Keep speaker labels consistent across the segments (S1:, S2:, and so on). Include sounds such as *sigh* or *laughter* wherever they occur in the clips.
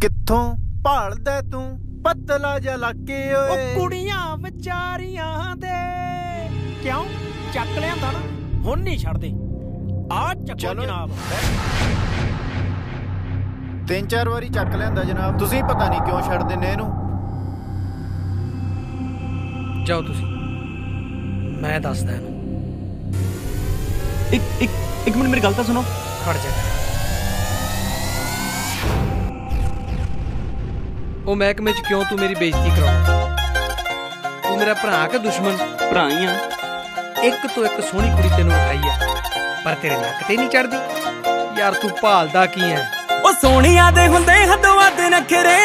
S1: ਕਿੱਥੋਂ ਭਾਲਦਾ ਤੂੰ? ਪਤਲਾ ਜਿਹਾ
S2: ਉਹ
S1: ਓਏ।
S2: ਕੁੜੀਆਂ ਵਿਚਾਰੀਆਂ ਦੇ। ਕਿਉਂ? ਚੱਕ ਲਿਆਂਦਾ ਨਾ। ਹੁਣ ਨਹੀਂ ਛੱਡਦੇ। ਆ ਚੱਕੋ। ਜਨਾਬ।
S1: ਤਿੰਨ ਚਾਰ ਵਾਰੀ ਚੱਕ ਲਿਆਂਦਾ ਜਨਾਬ। ਤੁਸੀਂ ਪਤਾ ਨਹੀਂ ਕਿਉਂ ਛੱਡ ਦਿੰਦੇ ਇਹਨੂੰ।
S3: ਜਾਓ ਤੁਸੀਂ। ਮੈਂ ਦੱਸਦਾ ਇਹਨੂੰ।
S4: ਇੱਕ ਇੱਕ ਇੱਕ ਮਿੰਟ ਮੇਰੀ ਗੱਲ ਤਾਂ ਸੁਣੋ।
S3: ਖੜ ਜਾ। ਉਹ ਮਹਿਕਮੇ 'ਚ ਕਿਉਂ ਤੂੰ ਮੇਰੀ ਬੇਇੱਜ਼ਤੀ ਕਰਾਉਣਾ? ਤੂੰ ਮੇਰਾ ਭਰਾ ਕਿ ਦੁਸ਼ਮਨ
S4: ਭਰਾ ਹੀ ਆ।
S3: ਇੱਕ ਤੋਂ ਇੱਕ ਸੋਹਣੀ ਕੁੜੀ ਤੈਨੂੰ ਵਿਖਾਈ ਆ ਪਰ ਤੇਰੇ ਨੱਕ ਤੇ ਨਹੀਂ ਚੜਦੀ ਯਾਰ ਤੂੰ ਭਾਲਦਾ ਕੀ ਐ?
S5: ਉਹ ਸੋਹਣੀਆਂ ਦੇ ਹੁੰਦੇ ਹੱਦੋਂ ਵੱਧ ਨਖਰੇ।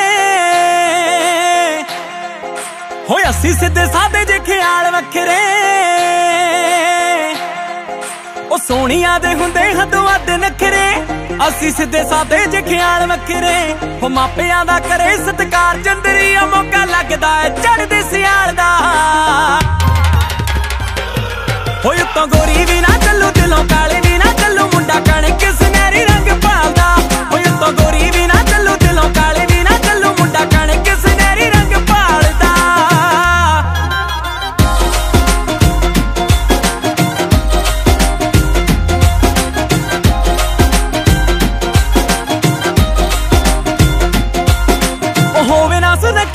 S5: ਹੋਏ ਅਸੀਂ ਸਿੱਧੇ ਸਾਦੇ ਜੇ ਖਿਆਲ ਵੱਖਰੇ। ਉਹ ਸੋਹਣੀਆਂ ਦੇ ਹੁੰਦੇ ਹੱਦੋਂ ਵੱਧ ਨਖਰੇ। ਅਸੀਂ ਸਿੱਧੇ ਸਾਦੇ ਜੇ ਖਿਆਲ ਵੱਖਰੇ ਹੋ ਮਾਪਿਆਂ ਦਾ ਕਰੇ ਸਤਕਾਰ, ਚੰਦਰੀਆ ਮੌਕਾ ਲੱਗਦਾ ਏ ਚੜਦੇ ਸਿਆਲ ਦਾ। ਹੋਏ ਉੱਤੋਂ ਗੋਰੀ ਵੀ ਨਾ ਚੱਲੂ, ਦਿਲੋਂ ਕਾਲੇ ਵੀ ਨਾ ਚੱਲੂ, ਮੁੰਡਾ ਕਣਕ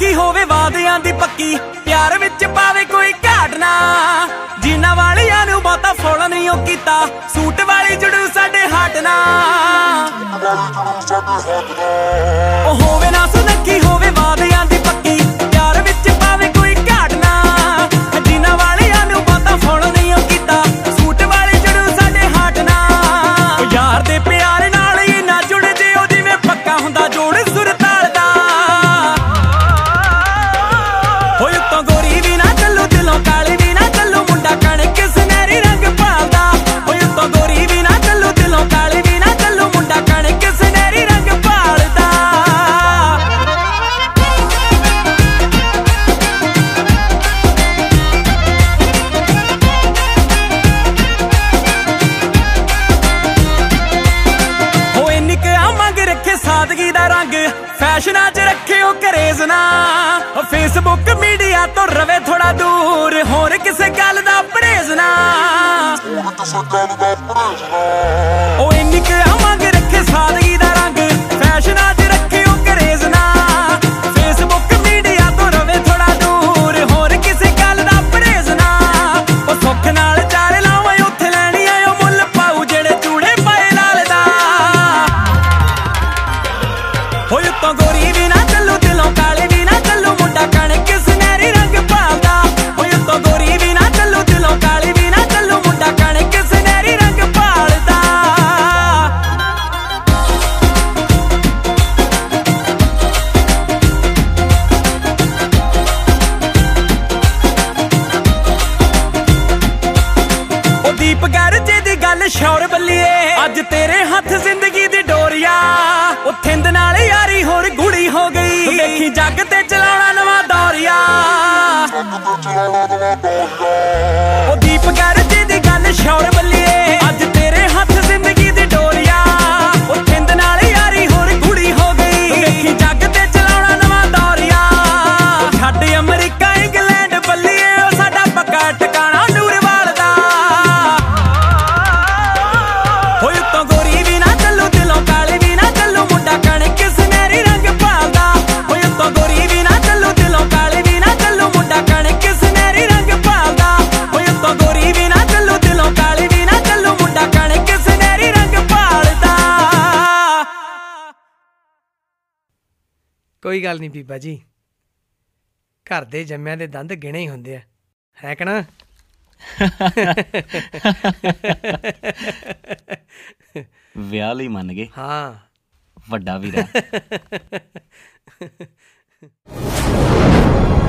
S5: ਸੁਨੱਖੀ ਹੋਵੇ ਵਾਦਿਆਂ ਦੀ ਪੱਕੀ। ਪਿਆਰ ਵਿੱਚ ਪਾਵੇ ਕੋਈ ਘਾਟ ਨਾ। ਜਿਨ੍ਹਾਂ ਵਾਲਿਆਂ ਨੂੰ ਬਹੁਤਾ ਫੋਲ ਨਹੀਂ ਉਹ ਕੀਤਾ। ਸੂਟ ਵਾਲੀ ਜੜੂ ਸਾਡੇ ਹੱਟ ਨਾ। ਉਹ ਹੋਵੇ ਨਾ ਫੈਸ਼ਨਾਂ 'ਚ ਰੱਖੇ ਉਹ ਕਰੇਜ਼ ਨਾ। ਉਹ ਫੇਸਬੁੱਕ ਮੀਡੀਆ ਤੋਂ ਰਵੇ ਥੋੜਾ ਦੂਰ। ਹੋਰ ਕਿਸੇ ਗੱਲ ਦਾ ਪਰਹੇਜ਼ ਨਾ। ਓਏ ਨਿੱਕਿਆ ਹੋਏ ਉੱਤੋਂ ਗੋਰੀ ਵੀ ਨਾ ਚੱਲੂ, ਦਿਲੋਂ ਕਾਲੀ ਵੀ ਨਾ ਚੱਲੂ, ਮੁੰਡਾ ਕਣਕ ਸੁਨਹਿਰੀ ਰੰਗ ਪਾਲਦਾ। ਹੋਏ ਉੱਤੋਂ ਗੋਰੀ ਵੀ ਨਾ ਚੱਲੂ, ਦਿਲੋਂ ਕਾਲੀ ਵੀ ਨਾ ਚੱਲੂ, ਮੁੰਡਾ ਕਣਕ ਸੁਨਹਿਰੀ ਰੰਗ ਭਾਲਦਾ ਉਹ ਦੀਪ ਗਰਜੇ ਦੀ ਗੱਲ ਸ਼ੌਰ ਬੱਲੀਏ, ਅੱਜ ਤੇਰੇ ਹੱਥ ਉਹ ਦੀਪ ਗਰਜੇ ਦੀ ਗੱਲ ਸ਼ੌਰ
S3: ਕੋਈ ਗੱਲ ਨਹੀਂ ਬੀਬਾ ਜੀ। ਘਰ ਦੇ ਜੰਮਿਆਂ ਦੇ ਦੰਦ ਗਿਣੇ ਹੀ ਹੁੰਦੇ ਆ। ਹੈ ਕਣਾ
S4: ਵਿਆਹ ਲਈ ਮੰਨ ਗਏ।
S3: ਹਾਂ।
S4: ਵੱਡਾ ਵੀਰਾ। *laughs*